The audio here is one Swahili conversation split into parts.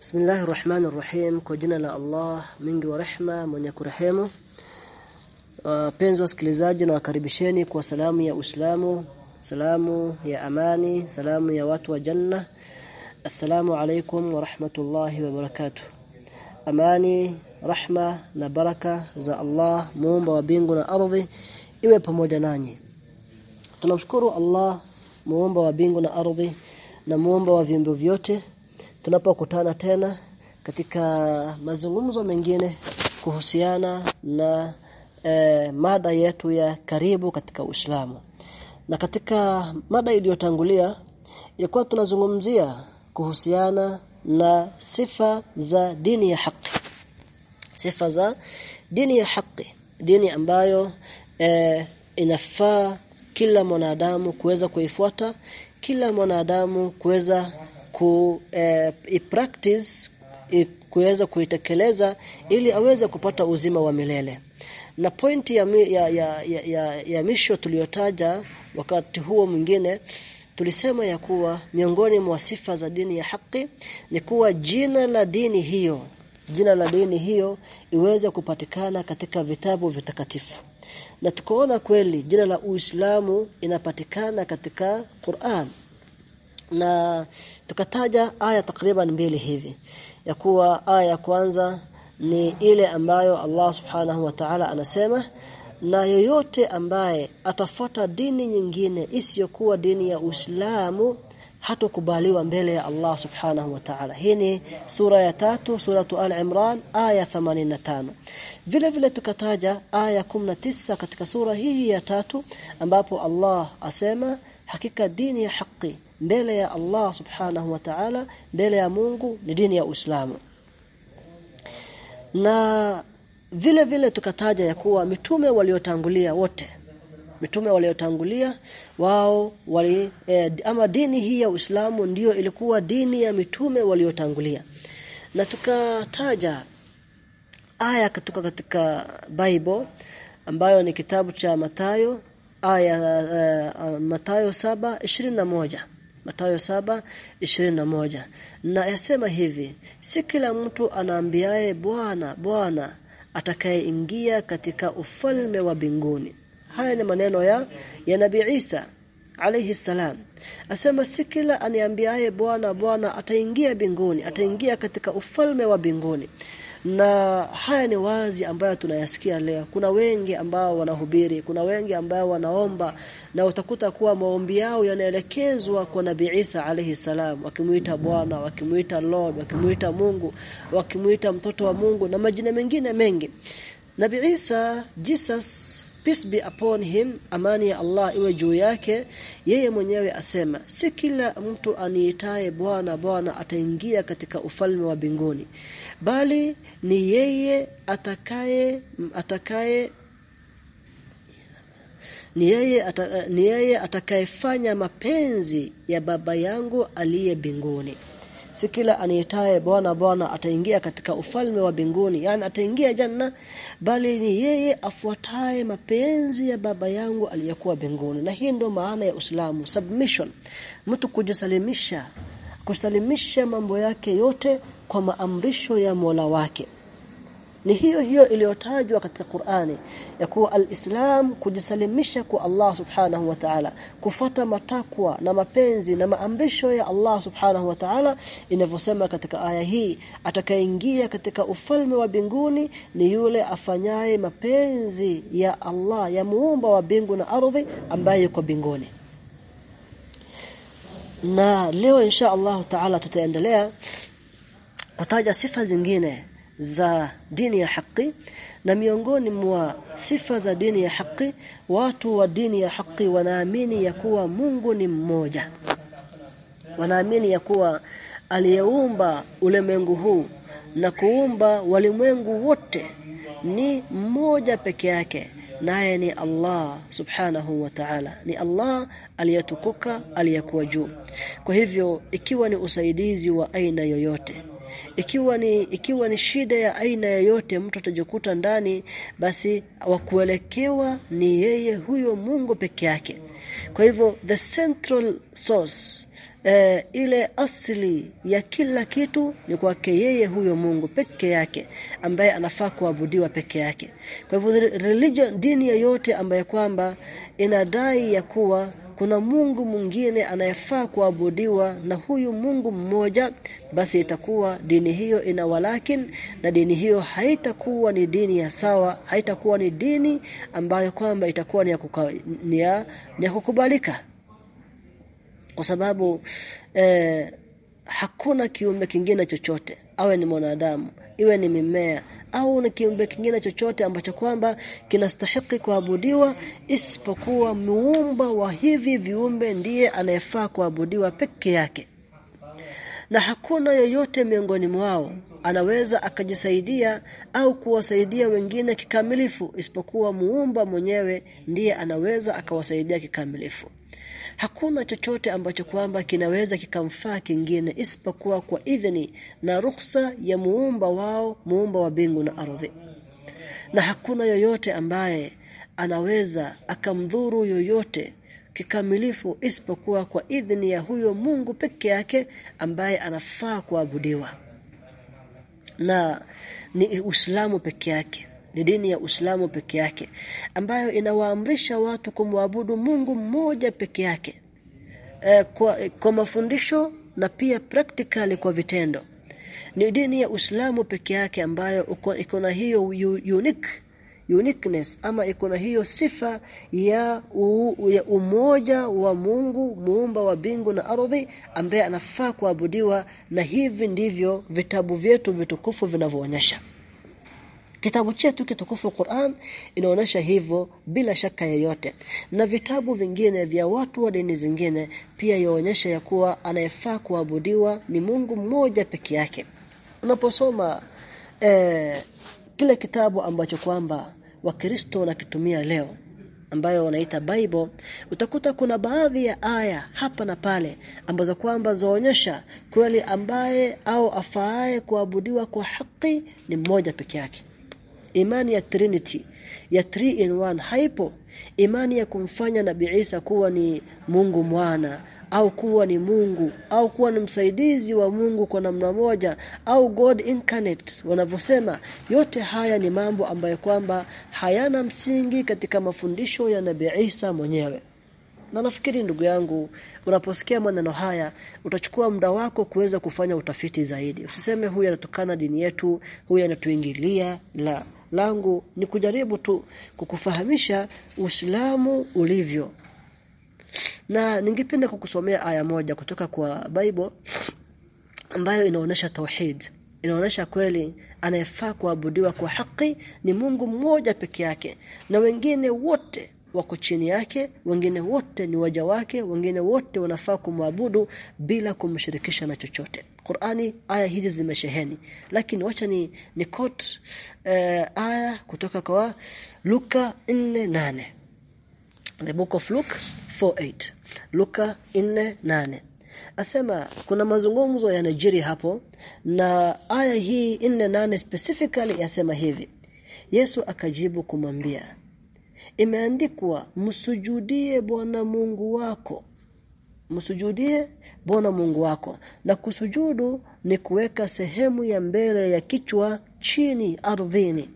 Bismillahir Rahmanir Rahim kwa jina la Allah mwingi wa rehma mwenye kurehemu. Wapenzi uh, wasikilizaji na wakaribisheni kwa salamu ya Uislamu salamu ya amani salamu ya watu wa janna. Assalamu alaikum wa rahmatullahi wa barakatuh. Amani rahma na baraka za Allah muumba wa bingu na ardhi iwe pamoja nanyi. Tunamshukuru Allah muumba wa bingu na ardhi na muumba wa viumbe vyote tunapokutana tena katika mazungumzo mengine kuhusiana na e, mada yetu ya karibu katika Uislamu. Na katika mada iliyotangulia ilikuwa tunazungumzia kuhusiana na sifa za dini ya haki. Sifa za dini ya haki, dini ambayo e, inafaa kila mwanadamu kuweza kuifuata, kila mwanadamu kuweza ku eh, practice kuweza kuitekeleza ili aweze kupata uzima wa milele. Na pointi ya, ya, ya, ya, ya, ya misho tuliyotaja wakati huo mwingine tulisema ya kuwa miongoni mwa sifa za dini ya haki ni kuwa jina la dini hiyo jina la dini hiyo iweze kupatikana katika vitabu vitakatifu. Na tukoona kweli jina la Uislamu inapatikana katika Qur'an na tukataja aya takriban mbili hivi. Ya kuwa aya ya kwanza ni ile ambayo Allah subhanahu wa ta'ala anasema na yoyote ambaye atafuata dini nyingine isiyokuwa dini ya Uislamu hatokubaliwa mbele ya Allah subhanahu wa ta'ala. Hii ni sura ya tatu suratu al-imran aya 85 vile vile tukataja aya 19 katika sura hii ya tatu ambapo Allah asema hakika dini ya haki mbele ya Allah subhanahu wa ta'ala mbele ya Mungu ni dini ya Uislamu. Na vile vile tukataja ya kuwa mitume waliotangulia wote mitume waliotangulia wao wali eh, ama dini hii ya Uislamu ndiyo ilikuwa dini ya mitume waliotangulia. Na tukataja aya kutoka katika Bible ambayo ni kitabu cha Mathayo aya uh, Matayo Mathayo 7:21 Mathayo 7:21 na yasema hivi si kila mtu anaambiaye bwana bwana atakayeingia katika ufalme wa binguni haya ni maneno ya ya Nabii Isa alayhi salam. Asema si kila aniambiaye bwana bwana ataingia binguni ataingia katika ufalme wa binguni na haya ni wazi ambayo tunayasikia leo. Kuna wengi ambao wanahubiri kuna wengi ambao wanaomba na utakuta kuwa maombi yao yanaelekezwa kwa Nabii Isa alayhi salam wakimuita Bwana wakimuita Lord wakimuita Mungu wakimuita mtoto wa Mungu na majina mengine mengi. Nabii Isa Jesus peace be upon him. Amani ya Allah iwe juu yake. Yeye mwenyewe asema si kila mtu aniitaye bwana bwana ataingia katika ufalme wa binguni bali ni yeye atakaye atakaye ni yeye ata, ni yeye atakayefanya mapenzi ya baba yangu aliye binguni si kila aniitaye bwana bwana ataingia katika ufalme wa binguni yani ataingia janna bali ni yeye afuataye mapenzi ya baba yangu aliyekuwa binguni na hii ndo maana ya uslamu submission. Mtu kujisalimisha kusalimisha mambo yake yote kwa maamrisho ya Mola wake ni hiyo hiyo iliyotajwa katika Qur'ani ya kuwa al-Islam kujisalimisha kwa Allah Subhanahu wa Ta'ala kufata matakwa na mapenzi na maamrisho ya Allah Subhanahu wa Ta'ala inavyosema katika aya hii atakayeingia katika ufalme wa binguni ni yule afanyaye mapenzi ya Allah ya muumba wa bingu na ardhi ambaye yuko binguni. Na leo insha Allah Ta'ala tutaendelea kutaja sifa zingine za dini ya haki na miongoni mwa sifa za dini ya haki watu wa dini ya haki wanaamini ya kuwa Mungu ni mmoja. Wanaamini ya kuwa aliyeumba ulimwengu huu na kuumba walimwengu wote ni mmoja peke yake naye ni Allah subhanahu wa ta'ala. Ni Allah aliyetukuka aliyekuwa juu. Kwa hivyo ikiwa ni usaidizi wa aina yoyote ikiwa ni ikiwa ni shida ya aina yoyote mtu atajikuta ndani basi wakuelekewa ni yeye huyo Mungu peke yake. Kwa hivyo the central source Uh, ile asili ya kila kitu ni kwake yeye huyo Mungu peke yake ambaye anafaa kuabudiwa peke yake. Kwa hivyo religion dini yoyote ambayo kwamba inadai ya kuwa kuna Mungu mwingine anayefaa kuabudiwa na huyu Mungu mmoja basi itakuwa dini hiyo ina walakin na dini hiyo haitakuwa ni dini ya sawa haitakuwa ni dini ambayo kwamba itakuwa ni ya, kuka, ni ya, ni ya kukubalika. Kwa sababu eh, hakuna kiumbe kingine chochote awe ni mwanadamu iwe ni mimea au na kiumbe kingine chochote ambacho kwamba kinastahiki kuabudiwa isipokuwa muumba wa hivi viumbe ndiye anayefaa kuabudiwa peke yake. Na hakuna yeyote miongoni mwao anaweza akajisaidia au kuwasaidia wengine kikamilifu isipokuwa muumba mwenyewe ndiye anaweza akawasaidia kikamilifu. Hakuna chochote ambacho kwamba kinaweza kikamfaa kingine isipokuwa kwa idhini na ruhusa ya muumba wao muumba wa bingu na ardhi. Na hakuna yoyote ambaye anaweza akamdhuru yoyote kikamilifu isipokuwa kwa idhini ya huyo Mungu peke yake ambaye anafaa kuabudiwa na ni Uislamu peke yake ni dini ya Uislamu peke yake ambayo inawaamrisha watu kumwabudu Mungu mmoja peke yake e, kwa, kwa mafundisho na pia practically kwa vitendo. Ni dini ya Uislamu peke yake ambayo iko na hiyo unique uniqueness ama iko na hiyo sifa ya, u, ya umoja wa Mungu muumba wa bingu na ardhi ambaye anafaa kuabudiwa na hivi ndivyo vitabu vyetu vitukufu vinavyoonyesha Kitabu chetu kitukufu Qur'an inaonyesha hivyo bila shaka yoyote. Na vitabu vingine vya watu wa dini zingine pia yaonyesha ya kuwa anayefaa kuabudiwa ni Mungu mmoja peke yake. Unaposoma eh, kile kitabu ambacho kwamba Wakristo wanakitumia leo ambayo wanaita Bible utakuta kuna baadhi ya aya hapa na pale ambazo kwamba zaonyesha kweli ambaye au afaaye kuabudiwa kwa haki ni mmoja peke yake. Imani ya trinity ya 3 in 1 haipo. Imani ya kumfanya nabii Isa kuwa ni Mungu mwana au kuwa ni Mungu au kuwa ni msaidizi wa Mungu kwa namna moja au God incarnate wanavyosema. Yote haya ni mambo ambayo kwamba hayana msingi katika mafundisho ya Nabii Isa mwenyewe. Na nafikiri ndugu yangu unaposikia maneno haya utachukua muda wako kuweza kufanya utafiti zaidi. Usiseme huyu anatokana dini yetu huyu anatuingilia. La langu ni kujaribu tu kukufahamisha Uislamu ulivyo na ningependa kukusomea aya moja kutoka kwa Bible ambayo inaonesha tauhid. Inaonesha kweli anayefaa kuabudiwa kwa haki ni Mungu mmoja peke yake. Na wengine wote wako chini yake wengine wote ni waja wake wengine wote wanafaa kumwabudu bila kumshirikisha na chochote. Qur'ani aya hizi zimesheheni. Lakini wacha ni ni quote uh, aya kutoka kwa Luka 4:8 The book of Luke 4:8 Luka 4:8 Asema kuna mazungumzo ya Nigeria hapo na aya hii 4:8 specifically yasema hivi. Yesu akajibu kumwambia Imeandikwa msujudie Bwana Mungu wako. Msujudie Bwana Mungu wako. Na kusujudu ni kuweka sehemu ya mbele ya kichwa chini ardhini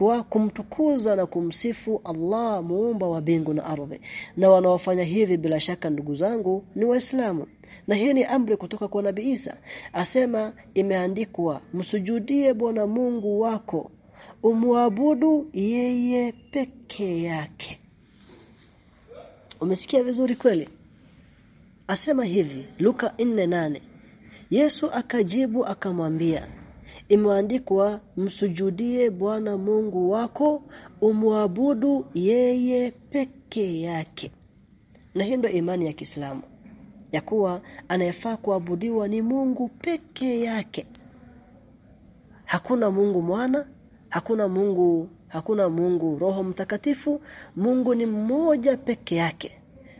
kwa kumtukuza na kumsifu Allah muumba wa bingu na ardhi. Na wanaofanya hivi bila shaka ndugu zangu ni waislamu. Na hii ni amri kutoka kwa Nabii Isa. Asema imeandikwa msujudie Bwana Mungu wako umwabudu yeye peke yake. Umesikia vizuri kweli? Asema hivi Luka 4:8 Yesu akajibu akamwambia imeandikwa msujudie Bwana Mungu wako umwabudu yeye peke yake. Na hiyo ndio imani ya Kiislamu ya kuwa anayefaa kuabudiwa ni Mungu peke yake. Hakuna Mungu mwana hakuna Mungu hakuna Mungu Roho Mtakatifu Mungu ni mmoja peke yake.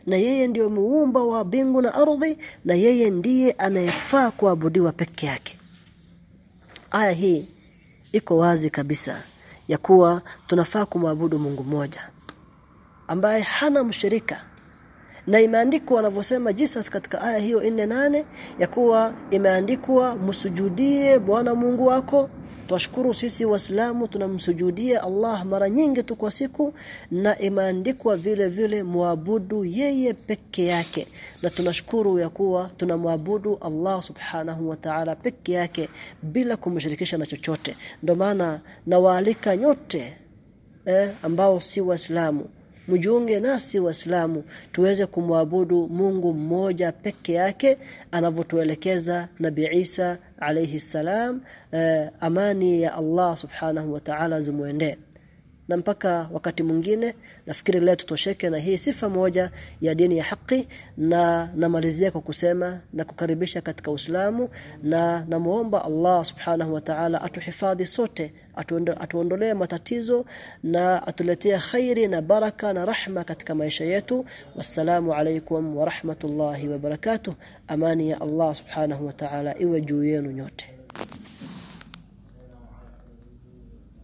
Na yeye ndiyo muumba wa bingu na ardhi na yeye ndiye anayefaa kuabudiwa peke yake aya hii iko wazi kabisa ya kuwa tunafaa kumwabudu Mungu mmoja ambaye hana mshirika. Na imeandikwa wanavyosema Jesus katika aya hiyo nane ya kuwa imeandikwa msujudie Bwana Mungu wako Twashukuru sisi Waislamu tunamsujudia Allah mara nyingi tu kwa siku na imeandikwa vile vile muabudu yeye peke yake. Na tunashukuru ya kuwa tunamwabudu Allah subhanahu wa ta'ala peke yake bila kumshirikisha na chochote. Ndio maana nawaalika nyote eh, ambao si waislamu mjiunge nasi waislamu tuweze kumwabudu Mungu mmoja peke yake anavyotuelekeza Nabii Isa alayhi salam eh, amani ya Allah subhanahu wa ta'ala zimuendee na mpaka wakati mwingine nafikiri leo tutosheke na hii sifa moja ya dini ya haki na namalizia kwa kusema na kukaribisha katika Uislamu na namuomba Allah subhanahu wa ta'ala atuhifadhi sote atuondolee matatizo na atuletee khairi na baraka na rahma katika maisha yetu. Wassalamu alaikum wa rahmatullahi wa barakatuh. Amani ya Allah subhanahu wa ta'ala iwe juu yenu nyote